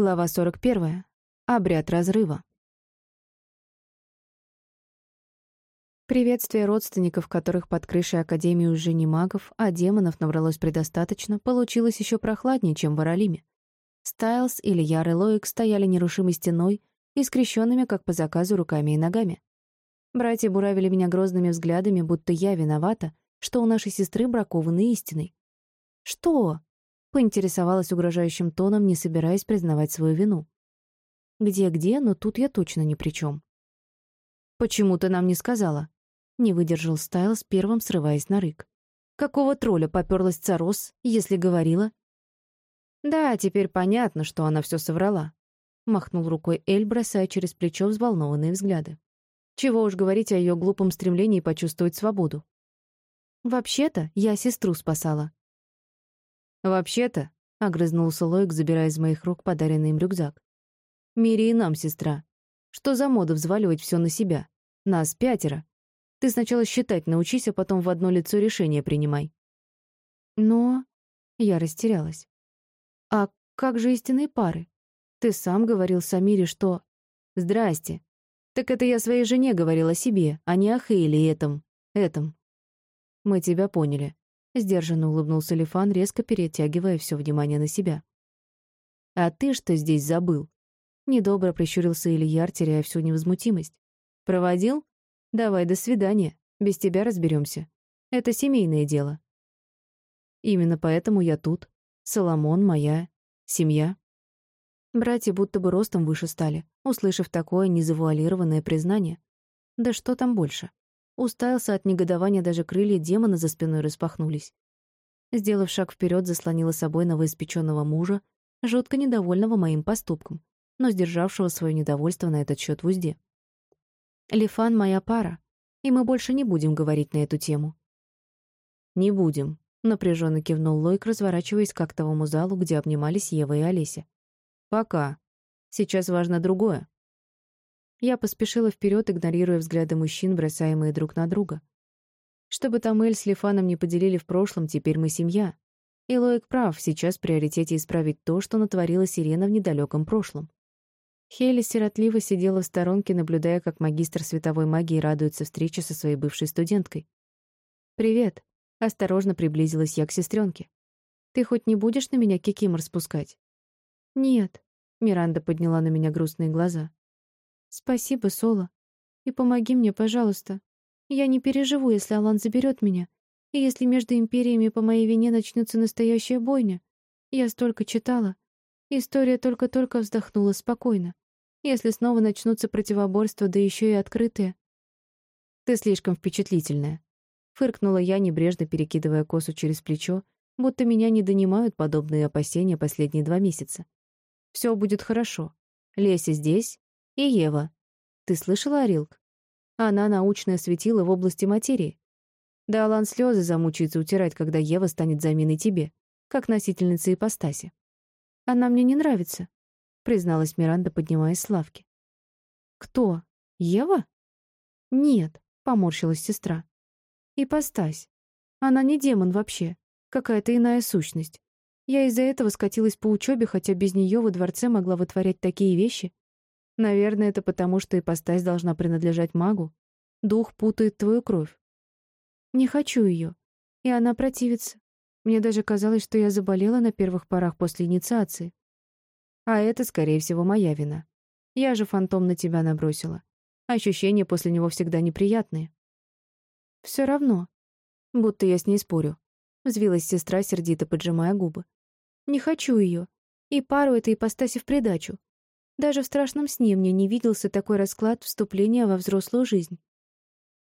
Глава 41. Обряд разрыва. Приветствие родственников, которых под крышей Академии уже не магов, а демонов набралось предостаточно, получилось еще прохладнее, чем в Аралиме. Стайлс, Ильяр и Лоик стояли нерушимой стеной и скрещенными, как по заказу, руками и ногами. Братья буравили меня грозными взглядами, будто я виновата, что у нашей сестры бракованы истиной. «Что?» Поинтересовалась угрожающим тоном, не собираясь признавать свою вину. Где-где, но тут я точно ни при чем. «Почему ты нам не сказала?» Не выдержал Стайлс, первым срываясь на рык. «Какого тролля попёрлась Царос, если говорила?» «Да, теперь понятно, что она все соврала», — махнул рукой Эль, бросая через плечо взволнованные взгляды. Чего уж говорить о ее глупом стремлении почувствовать свободу. «Вообще-то я сестру спасала», «Вообще-то», — огрызнулся Лоик, забирая из моих рук подаренный им рюкзак. «Мири и нам, сестра. Что за мода взваливать все на себя? Нас пятеро. Ты сначала считать научись, а потом в одно лицо решение принимай». «Но...» — я растерялась. «А как же истинные пары? Ты сам говорил Самире, что...» «Здрасте. Так это я своей жене говорила о себе, а не о Хейле и этом... этом». «Мы тебя поняли. Сдержанно улыбнулся Лифан, резко перетягивая все внимание на себя. «А ты что здесь забыл?» Недобро прищурился Ильяр, теряя всю невозмутимость. «Проводил? Давай, до свидания. Без тебя разберемся. Это семейное дело». «Именно поэтому я тут. Соломон моя семья». Братья будто бы ростом выше стали, услышав такое незавуалированное признание. Да что там больше? Уставился от негодования, даже крылья демона за спиной распахнулись. Сделав шаг вперед, заслонила собой новоиспеченного мужа, жутко недовольного моим поступком, но сдержавшего свое недовольство на этот счет в узде. «Лифан — моя пара, и мы больше не будем говорить на эту тему». «Не будем», — напряженно кивнул Лойк, разворачиваясь к актовому залу, где обнимались Ева и Олеся. «Пока. Сейчас важно другое». Я поспешила вперед, игнорируя взгляды мужчин, бросаемые друг на друга. Чтобы там Эль с Лифаном не поделили в прошлом, теперь мы семья. И Лоик прав, сейчас в приоритете исправить то, что натворила Сирена в недалеком прошлом. Хейли сиротливо сидела в сторонке, наблюдая, как магистр световой магии радуется встрече со своей бывшей студенткой. «Привет», — осторожно приблизилась я к сестренке. «Ты хоть не будешь на меня кикимор спускать?» «Нет», — Миранда подняла на меня грустные глаза. «Спасибо, Соло. И помоги мне, пожалуйста. Я не переживу, если Алан заберет меня, и если между империями по моей вине начнется настоящая бойня. Я столько читала. История только-только вздохнула спокойно. Если снова начнутся противоборства, да еще и открытые. Ты слишком впечатлительная. Фыркнула я, небрежно перекидывая косу через плечо, будто меня не донимают подобные опасения последние два месяца. Все будет хорошо. Леся здесь, и Ева. Ты слышала, Арилк? Она научное светило в области материи. Да Алан слезы замучается утирать, когда Ева станет заменой тебе, как носительница ипостаси. Она мне не нравится, призналась Миранда, поднимаясь с лавки. Кто? Ева? Нет, поморщилась сестра. Ипостась. Она не демон вообще, какая-то иная сущность. Я из-за этого скатилась по учебе, хотя без нее во дворце могла вытворять такие вещи, Наверное, это потому, что ипостась должна принадлежать магу. Дух путает твою кровь. Не хочу ее. И она противится. Мне даже казалось, что я заболела на первых порах после инициации. А это, скорее всего, моя вина. Я же фантом на тебя набросила. Ощущения после него всегда неприятные. Все равно. Будто я с ней спорю. Взвилась сестра, сердито поджимая губы. Не хочу ее. И пару этой ипостаси в придачу. Даже в страшном сне мне не виделся такой расклад вступления во взрослую жизнь.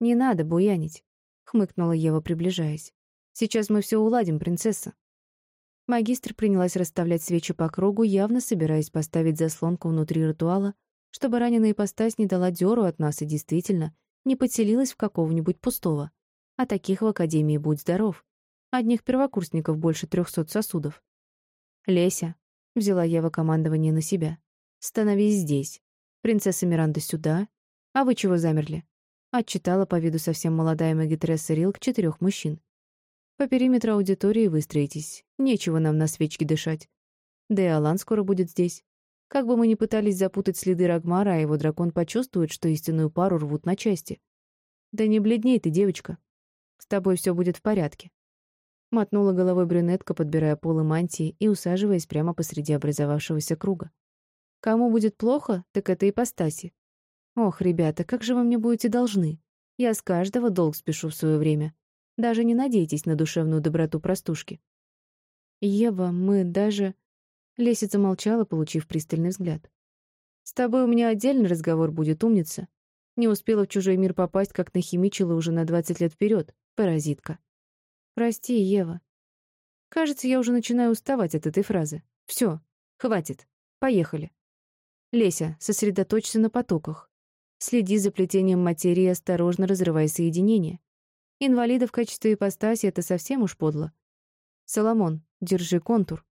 «Не надо буянить», — хмыкнула Ева, приближаясь. «Сейчас мы все уладим, принцесса». Магистр принялась расставлять свечи по кругу, явно собираясь поставить заслонку внутри ритуала, чтобы раненая ипостась не дала дёру от нас и действительно не подселилась в какого-нибудь пустого. А таких в Академии будь здоров. Одних первокурсников больше трехсот сосудов. «Леся», — взяла Ева командование на себя, «Становись здесь. Принцесса Миранда сюда. А вы чего замерли?» Отчитала по виду совсем молодая магитресса Рилк четырех мужчин. «По периметру аудитории выстроитесь. Нечего нам на свечке дышать. Да и Алан скоро будет здесь. Как бы мы ни пытались запутать следы Рагмара, а его дракон почувствует, что истинную пару рвут на части. Да не бледней ты, девочка. С тобой все будет в порядке. Мотнула головой брюнетка, подбирая полы мантии и усаживаясь прямо посреди образовавшегося круга. Кому будет плохо, так это ипостаси. Ох, ребята, как же вы мне будете должны. Я с каждого долг спешу в свое время. Даже не надейтесь на душевную доброту простушки. Ева, мы даже... Лесица молчала, получив пристальный взгляд. «С тобой у меня отдельный разговор будет, умница. Не успела в чужой мир попасть, как нахимичила уже на двадцать лет вперед, паразитка. Прости, Ева. Кажется, я уже начинаю уставать от этой фразы. Все, хватит. Поехали. Леся, сосредоточься на потоках. Следи за плетением материи осторожно разрывай соединение. Инвалида в качестве ипостаси — это совсем уж подло. Соломон, держи контур.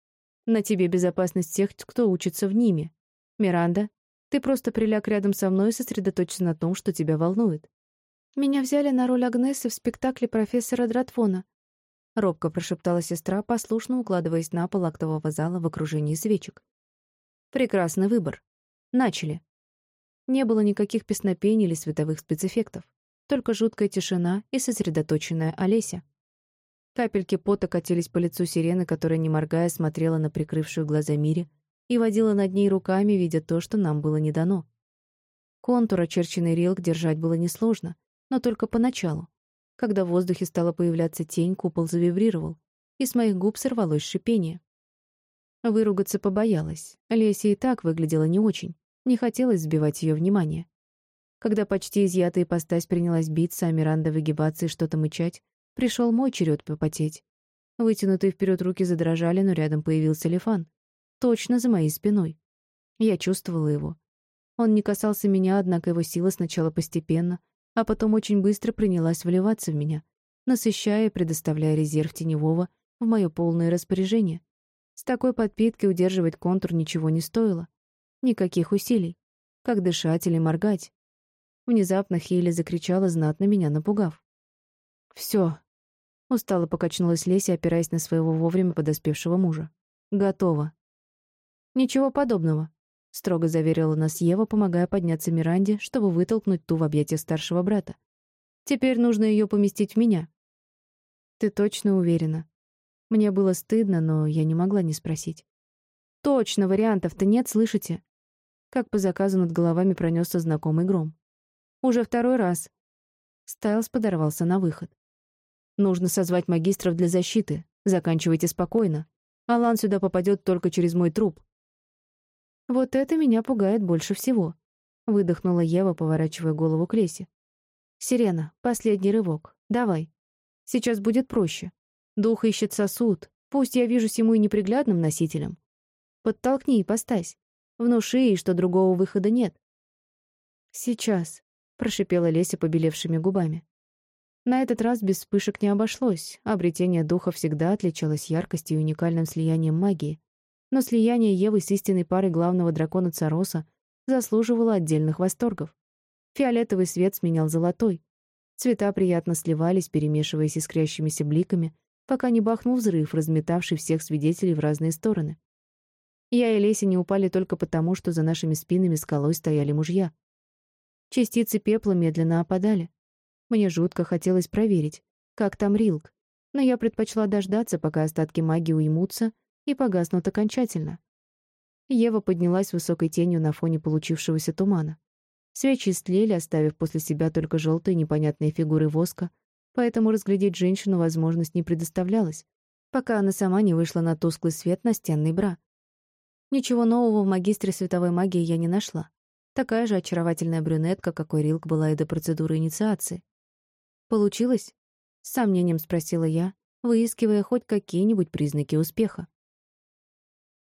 На тебе безопасность тех, кто учится в Ниме. Миранда, ты просто приляг рядом со мной и сосредоточься на том, что тебя волнует. Меня взяли на роль Агнесы в спектакле профессора Дратвона. Робко прошептала сестра, послушно укладываясь на пол актового зала в окружении свечек. Прекрасный выбор. Начали. Не было никаких песнопений или световых спецэффектов. Только жуткая тишина и сосредоточенная Олеся. Капельки пота катились по лицу сирены, которая, не моргая, смотрела на прикрывшую глаза Мире и водила над ней руками, видя то, что нам было не дано. Контур, очерченный рилк, держать было несложно, но только поначалу. Когда в воздухе стала появляться тень, купол завибрировал, и с моих губ сорвалось шипение. Выругаться побоялась. Леся и так выглядела не очень. Не хотелось сбивать ее внимание. Когда почти изъятая ипостась принялась биться, а Миранда выгибаться и что-то мычать, Пришел мой черед попотеть. Вытянутые вперед руки задрожали, но рядом появился Лефан. Точно за моей спиной. Я чувствовала его. Он не касался меня, однако его сила сначала постепенно, а потом очень быстро принялась вливаться в меня, насыщая и предоставляя резерв теневого в мое полное распоряжение. С такой подпиткой удерживать контур ничего не стоило. Никаких усилий. Как дышать или моргать. Внезапно Хейли закричала, знатно меня напугав. Все, Устало покачнулась Леся, опираясь на своего вовремя подоспевшего мужа. «Готово». «Ничего подобного», — строго заверила нас Ева, помогая подняться Миранде, чтобы вытолкнуть ту в объятия старшего брата. «Теперь нужно ее поместить в меня». «Ты точно уверена?» Мне было стыдно, но я не могла не спросить. «Точно, вариантов-то нет, слышите?» Как по заказу над головами пронесся знакомый гром. «Уже второй раз». Стайлс подорвался на выход. Нужно созвать магистров для защиты. Заканчивайте спокойно. Алан сюда попадет только через мой труп. Вот это меня пугает больше всего. Выдохнула Ева, поворачивая голову к Лесе. Сирена, последний рывок. Давай. Сейчас будет проще. Дух ищет сосуд. Пусть я вижусь ему и неприглядным носителем. Подтолкни и постась. Внуши ей, что другого выхода нет. Сейчас, прошипела Леся побелевшими губами. На этот раз без вспышек не обошлось. Обретение духа всегда отличалось яркостью и уникальным слиянием магии. Но слияние Евы с истинной парой главного дракона Цароса заслуживало отдельных восторгов. Фиолетовый свет сменял золотой. Цвета приятно сливались, перемешиваясь искрящимися бликами, пока не бахнул взрыв, разметавший всех свидетелей в разные стороны. Я и Леся не упали только потому, что за нашими спинами скалой стояли мужья. Частицы пепла медленно опадали. Мне жутко хотелось проверить, как там Рилк, но я предпочла дождаться, пока остатки магии уймутся и погаснут окончательно. Ева поднялась высокой тенью на фоне получившегося тумана. Свечи истлели, оставив после себя только желтые непонятные фигуры воска, поэтому разглядеть женщину возможность не предоставлялась, пока она сама не вышла на тусклый свет настенной бра. Ничего нового в магистре световой магии я не нашла. Такая же очаровательная брюнетка, какой Рилк была и до процедуры инициации. «Получилось?» — с сомнением спросила я, выискивая хоть какие-нибудь признаки успеха.